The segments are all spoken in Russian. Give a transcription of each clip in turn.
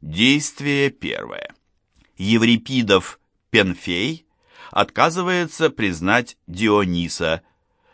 Действие первое. Еврипидов Пенфей отказывается признать Диониса,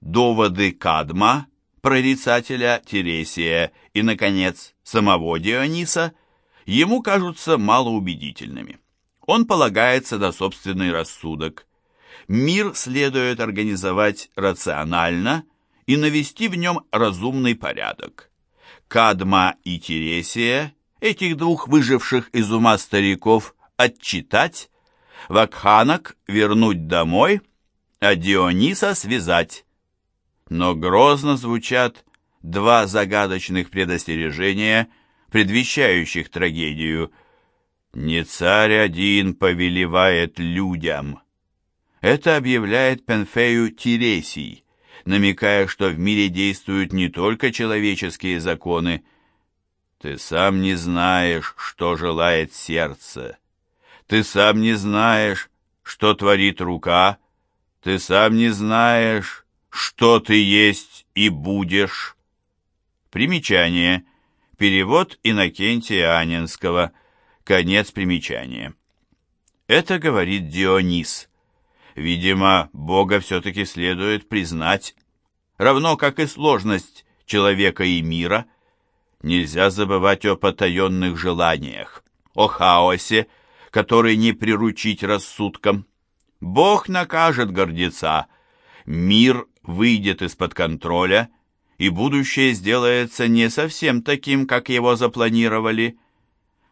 доводы Кадма, прорицателя Тересия и, наконец, самого Диониса ему кажутся малоубедительными. Он полагается на собственный рассудок. Мир следует организовать рационально и навести в нем разумный порядок. Кадма и Тересия, этих двух выживших из ума стариков, отчитать, Вакханок вернуть домой, а Диониса связать. Но грозно звучат два загадочных предостережения, предвещающих трагедию. «Не царь один повелевает людям». Это объявляет Пенфею Тересий, намекая, что в мире действуют не только человеческие законы. Ты сам не знаешь, что желает сердце. Ты сам не знаешь, что творит рука. Ты сам не знаешь, что ты есть и будешь. Примечание. Перевод Иннокентия Анинского. Конец примечания. Это говорит Дионис. Видимо, Бога все-таки следует признать, равно как и сложность человека и мира. Нельзя забывать о потаенных желаниях, о хаосе, который не приручить рассудком. Бог накажет гордеца, мир выйдет из-под контроля, и будущее сделается не совсем таким, как его запланировали.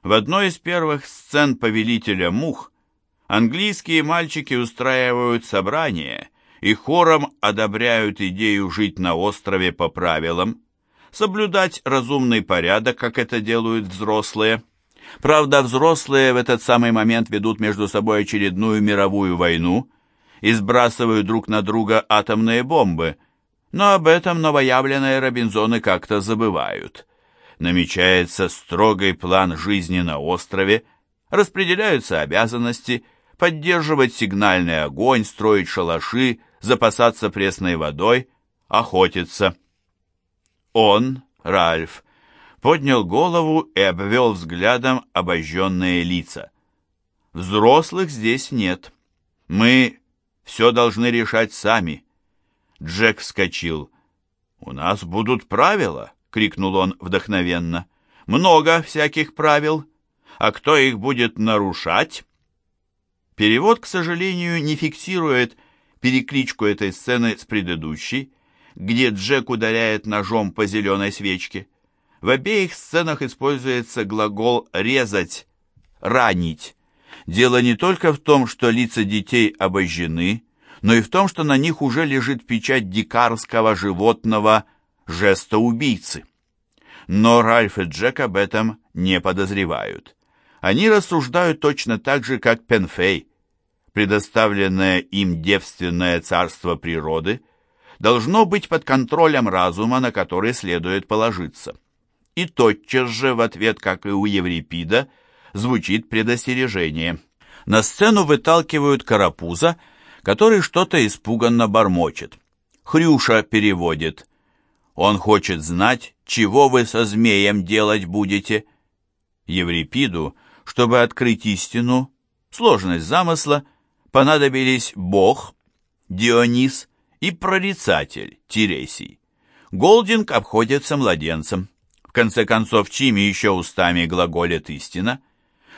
В одной из первых сцен «Повелителя мух» английские мальчики устраивают собрание и хором одобряют идею жить на острове по правилам, соблюдать разумный порядок, как это делают взрослые – Правда, взрослые в этот самый момент ведут между собой очередную мировую войну и сбрасывают друг на друга атомные бомбы, но об этом новоявленные Робинзоны как-то забывают. Намечается строгий план жизни на острове, распределяются обязанности, поддерживать сигнальный огонь, строить шалаши, запасаться пресной водой, охотиться. Он, Ральф, поднял голову и обвел взглядом обожженные лица. «Взрослых здесь нет. Мы все должны решать сами». Джек вскочил. «У нас будут правила!» — крикнул он вдохновенно. «Много всяких правил. А кто их будет нарушать?» Перевод, к сожалению, не фиксирует перекличку этой сцены с предыдущей, где Джек ударяет ножом по зеленой свечке. В обеих сценах используется глагол «резать», «ранить». Дело не только в том, что лица детей обожжены, но и в том, что на них уже лежит печать дикарского животного жеста убийцы. Но Ральф и Джек об этом не подозревают. Они рассуждают точно так же, как Пенфей. Предоставленное им девственное царство природы должно быть под контролем разума, на который следует положиться и тотчас же в ответ, как и у Еврипида, звучит предостережение. На сцену выталкивают карапуза, который что-то испуганно бормочет. Хрюша переводит. Он хочет знать, чего вы со змеем делать будете. Еврипиду, чтобы открыть истину, сложность замысла, понадобились Бог, Дионис и прорицатель Тересий. Голдинг обходится младенцем. В конце концов, чьими еще устами глаголит истина?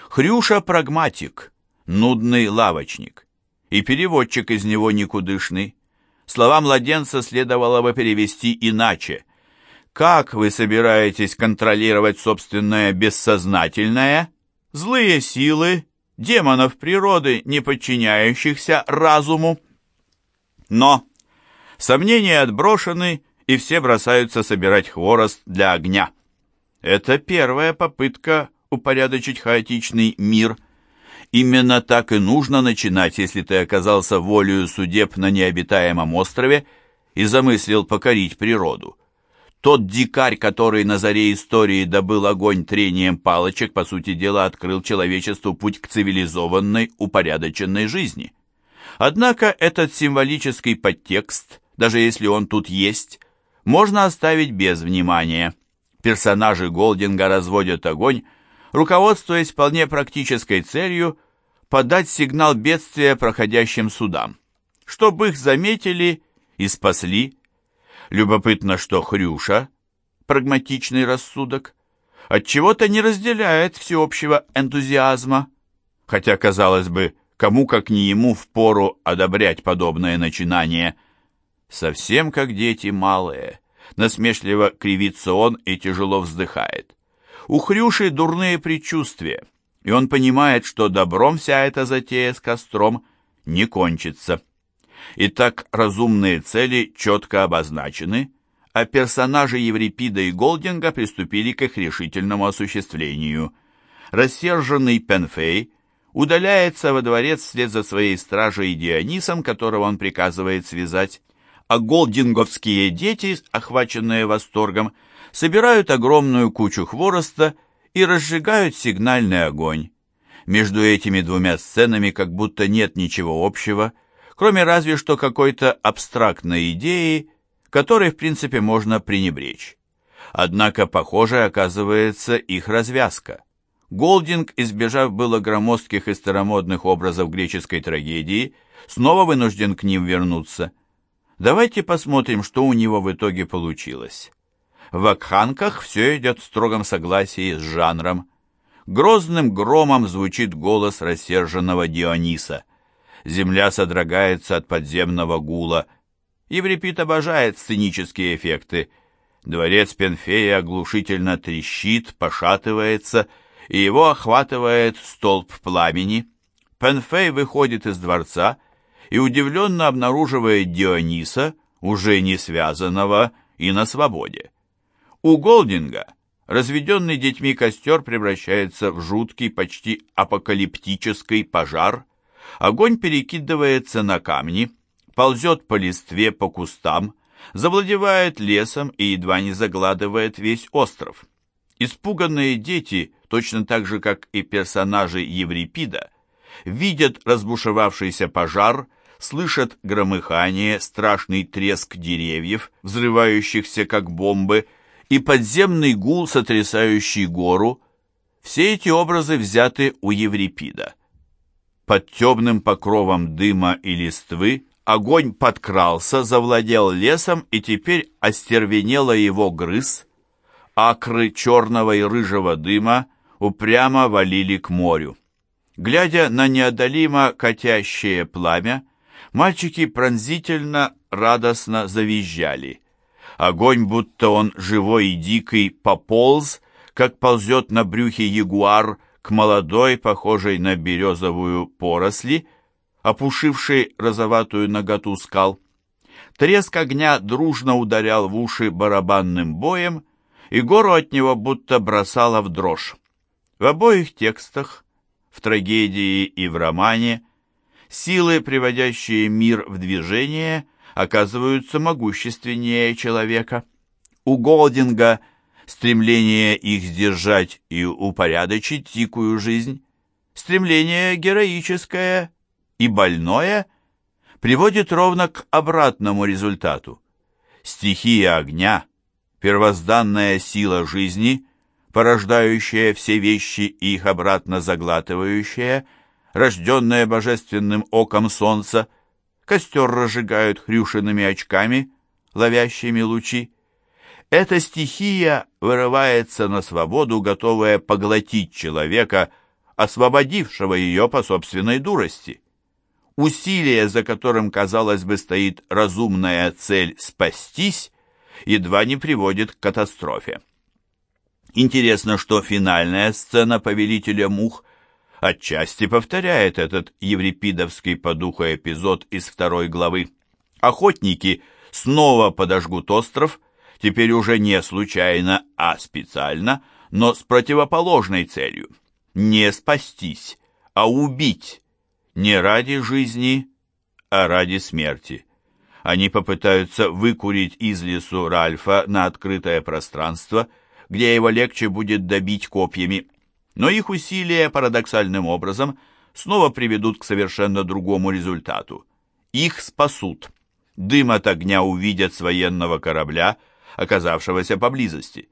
Хрюша прагматик, нудный лавочник. И переводчик из него никудышный. Слова младенца следовало бы перевести иначе. Как вы собираетесь контролировать собственное бессознательное? Злые силы, демонов природы, не подчиняющихся разуму. Но сомнения отброшены, и все бросаются собирать хворост для огня. Это первая попытка упорядочить хаотичный мир. Именно так и нужно начинать, если ты оказался волею судеб на необитаемом острове и замыслил покорить природу. Тот дикарь, который на заре истории добыл огонь трением палочек, по сути дела открыл человечеству путь к цивилизованной, упорядоченной жизни. Однако этот символический подтекст, даже если он тут есть, можно оставить без внимания персонажи Голдинга разводят огонь, руководствуясь вполне практической целью подать сигнал бедствия проходящим судам, чтобы их заметили и спасли. Любопытно, что Хрюша, прагматичный рассудок, отчего-то не разделяет всеобщего энтузиазма, хотя, казалось бы, кому как не ему впору одобрять подобное начинание. Совсем как дети малые, насмешливо кривится он и тяжело вздыхает. У Хрюши дурные предчувствия, и он понимает, что добром вся эта затея с костром не кончится. Итак, разумные цели четко обозначены, а персонажи Еврипида и Голдинга приступили к их решительному осуществлению. Рассерженный Пенфей удаляется во дворец вслед за своей стражей Дионисом, которого он приказывает связать, а голдинговские дети, охваченные восторгом, собирают огромную кучу хвороста и разжигают сигнальный огонь. Между этими двумя сценами как будто нет ничего общего, кроме разве что какой-то абстрактной идеи, которой в принципе можно пренебречь. Однако похоже оказывается их развязка. Голдинг, избежав было громоздких и старомодных образов греческой трагедии, снова вынужден к ним вернуться. Давайте посмотрим, что у него в итоге получилось. В Акханках все идет в строгом согласии с жанром. Грозным громом звучит голос рассерженного Диониса. Земля содрогается от подземного гула. Еврипид обожает сценические эффекты. Дворец Пенфея оглушительно трещит, пошатывается — и его охватывает столб пламени. Пенфей выходит из дворца и удивленно обнаруживает Диониса, уже не связанного и на свободе. У Голдинга разведенный детьми костер превращается в жуткий, почти апокалиптический пожар. Огонь перекидывается на камни, ползет по листве, по кустам, завладевает лесом и едва не загладывает весь остров. Испуганные дети точно так же, как и персонажи Еврипида, видят разбушевавшийся пожар, слышат громыхание, страшный треск деревьев, взрывающихся как бомбы, и подземный гул, сотрясающий гору. Все эти образы взяты у Еврипида. Под темным покровом дыма и листвы огонь подкрался, завладел лесом и теперь остервенело его грыз. Акры черного и рыжего дыма упрямо валили к морю. Глядя на неодолимо катящее пламя, мальчики пронзительно, радостно завизжали. Огонь, будто он живой и дикий, пополз, как ползет на брюхе ягуар к молодой, похожей на березовую поросли, опушившей розоватую наготу скал. Треск огня дружно ударял в уши барабанным боем, и гору от него будто бросала в дрожь. В обоих текстах, в трагедии и в романе, силы, приводящие мир в движение, оказываются могущественнее человека. У Голдинга стремление их сдержать и упорядочить дикую жизнь, стремление героическое и больное приводит ровно к обратному результату. Стихия огня, первозданная сила жизни – порождающая все вещи и их обратно заглатывающая, рожденная божественным оком солнца, костер разжигают хрюшиными очками, ловящими лучи. Эта стихия вырывается на свободу, готовая поглотить человека, освободившего ее по собственной дурости. Усилие, за которым, казалось бы, стоит разумная цель «спастись», едва не приводит к катастрофе. Интересно, что финальная сцена «Повелителя мух» отчасти повторяет этот еврипидовский по духу эпизод из второй главы. Охотники снова подожгут остров, теперь уже не случайно, а специально, но с противоположной целью. Не спастись, а убить. Не ради жизни, а ради смерти. Они попытаются выкурить из лесу Ральфа на открытое пространство – где его легче будет добить копьями. Но их усилия парадоксальным образом снова приведут к совершенно другому результату. Их спасут. Дым от огня увидят с военного корабля, оказавшегося поблизости.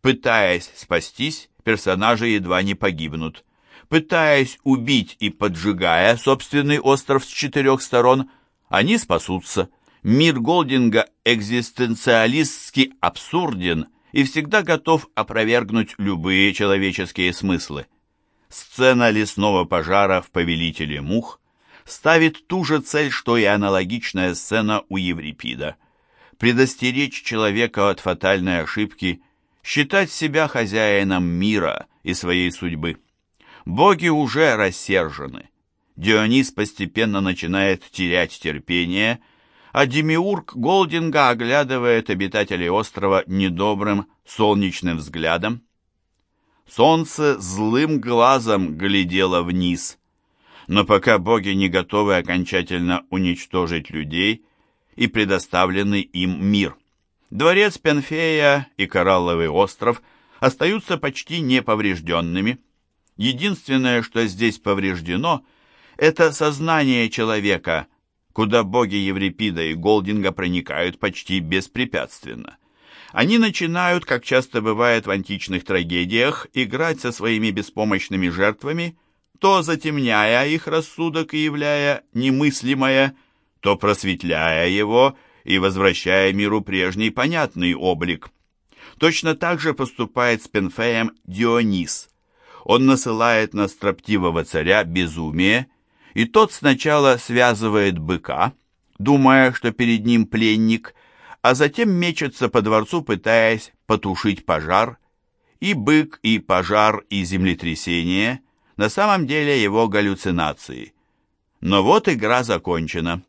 Пытаясь спастись, персонажи едва не погибнут. Пытаясь убить и поджигая собственный остров с четырех сторон, они спасутся. Мир Голдинга экзистенциалистски абсурден и всегда готов опровергнуть любые человеческие смыслы. Сцена лесного пожара в «Повелителе мух» ставит ту же цель, что и аналогичная сцена у Еврипида. Предостеречь человека от фатальной ошибки, считать себя хозяином мира и своей судьбы. Боги уже рассержены. Дионис постепенно начинает терять терпение, а Демиург Голдинга оглядывает обитателей острова недобрым солнечным взглядом. Солнце злым глазом глядело вниз, но пока боги не готовы окончательно уничтожить людей и предоставленный им мир. Дворец Пенфея и Коралловый остров остаются почти неповрежденными. Единственное, что здесь повреждено, это сознание человека, куда боги Еврипида и Голдинга проникают почти беспрепятственно. Они начинают, как часто бывает в античных трагедиях, играть со своими беспомощными жертвами, то затемняя их рассудок и являя немыслимое, то просветляя его и возвращая миру прежний понятный облик. Точно так же поступает с Пенфеем Дионис. Он насылает на строптивого царя безумие, и тот сначала связывает быка, думая, что перед ним пленник, а затем мечется по дворцу, пытаясь потушить пожар, и бык, и пожар, и землетрясение на самом деле его галлюцинации. Но вот игра закончена.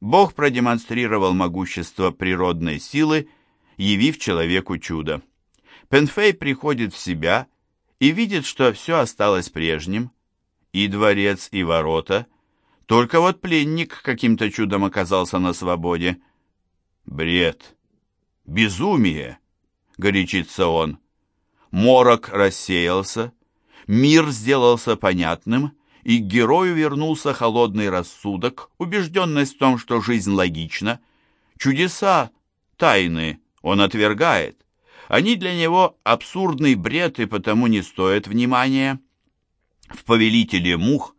Бог продемонстрировал могущество природной силы, явив человеку чудо. Пенфей приходит в себя и видит, что все осталось прежним, и дворец, и ворота, только вот пленник каким-то чудом оказался на свободе – Бред! Безумие! Горячится он. Морок рассеялся, мир сделался понятным, и к герою вернулся холодный рассудок, убежденность в том, что жизнь логична. Чудеса, тайны он отвергает. Они для него абсурдный бред и потому не стоят внимания. В «Повелителе мух»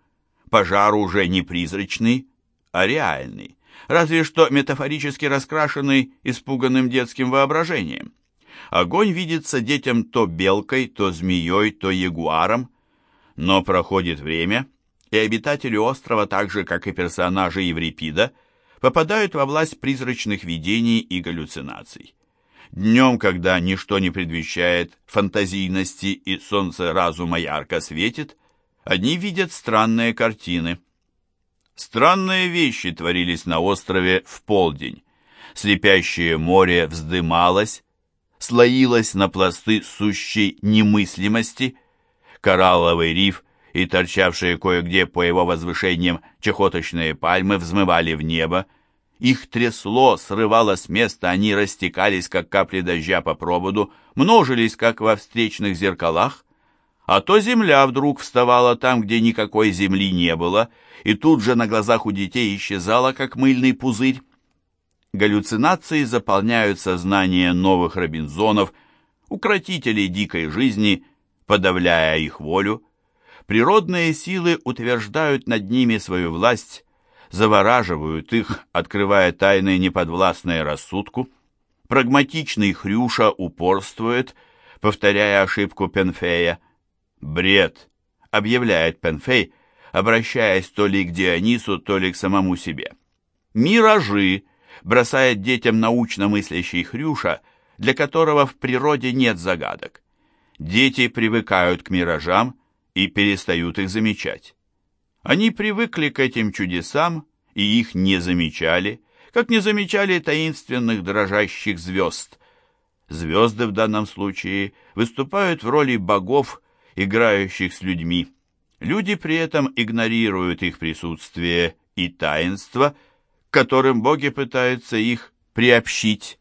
пожар уже не призрачный, а реальный разве что метафорически раскрашенный испуганным детским воображением. Огонь видится детям то белкой, то змеей, то ягуаром, но проходит время, и обитатели острова, так же, как и персонажи Еврипида, попадают во власть призрачных видений и галлюцинаций. Днем, когда ничто не предвещает фантазийности и солнце разума ярко светит, они видят странные картины. Странные вещи творились на острове в полдень. Слепящее море вздымалось, слоилось на пласты сущей немыслимости. Коралловый риф и торчавшие кое-где по его возвышениям чехоточные пальмы взмывали в небо. Их трясло, срывало с места, они растекались, как капли дождя по проводу, множились, как во встречных зеркалах. А то земля вдруг вставала там, где никакой земли не было, и тут же на глазах у детей исчезала, как мыльный пузырь. Галлюцинации заполняют сознание новых Робинзонов, укротителей дикой жизни, подавляя их волю. Природные силы утверждают над ними свою власть, завораживают их, открывая тайны, неподвластные рассудку. Прагматичный Хрюша упорствует, повторяя ошибку Пенфея. «Бред», — объявляет Пенфей, обращаясь то ли к Дионису, то ли к самому себе. «Миражи», — бросает детям научно мыслящий Хрюша, для которого в природе нет загадок. Дети привыкают к миражам и перестают их замечать. Они привыкли к этим чудесам и их не замечали, как не замечали таинственных дрожащих звезд. Звезды в данном случае выступают в роли богов играющих с людьми. Люди при этом игнорируют их присутствие и таинство, которым боги пытаются их приобщить.